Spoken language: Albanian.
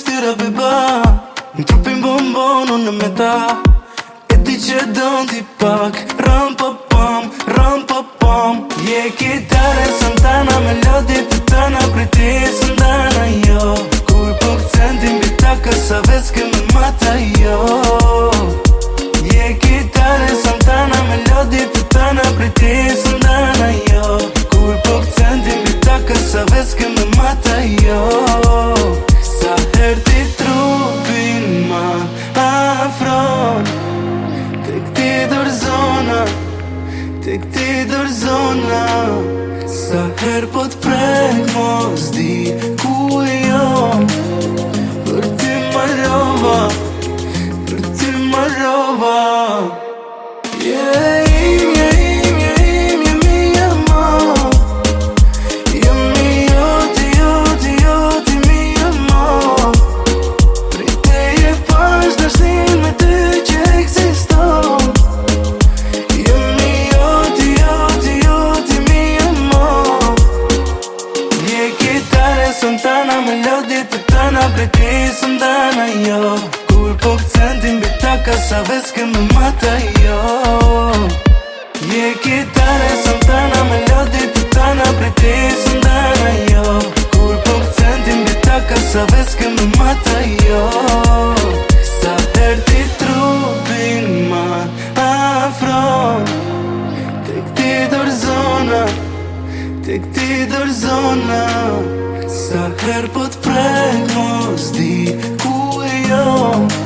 fti beba Në trupin bon bon unë me ta E ti që don t'i pak Ram pa po pam, ram pa po pam Je kitare Santana me lodi të të në priti Santana jo Kur po këtë sentim bita ka sa veske me mata jo Je kitare Santana me lodi të të në priti tek ti drzona, saher podpremo zdi. sa vez que jo. jo. po me mata yo Y es que tal es Santana me lo de tu tan apretes nada yo Culpo un centim de taca me mata yo Sa perdi jo. trupin ma afro Tek ti dor zona Te ti dor zona Sa her pot pregnosti ku e ku e jo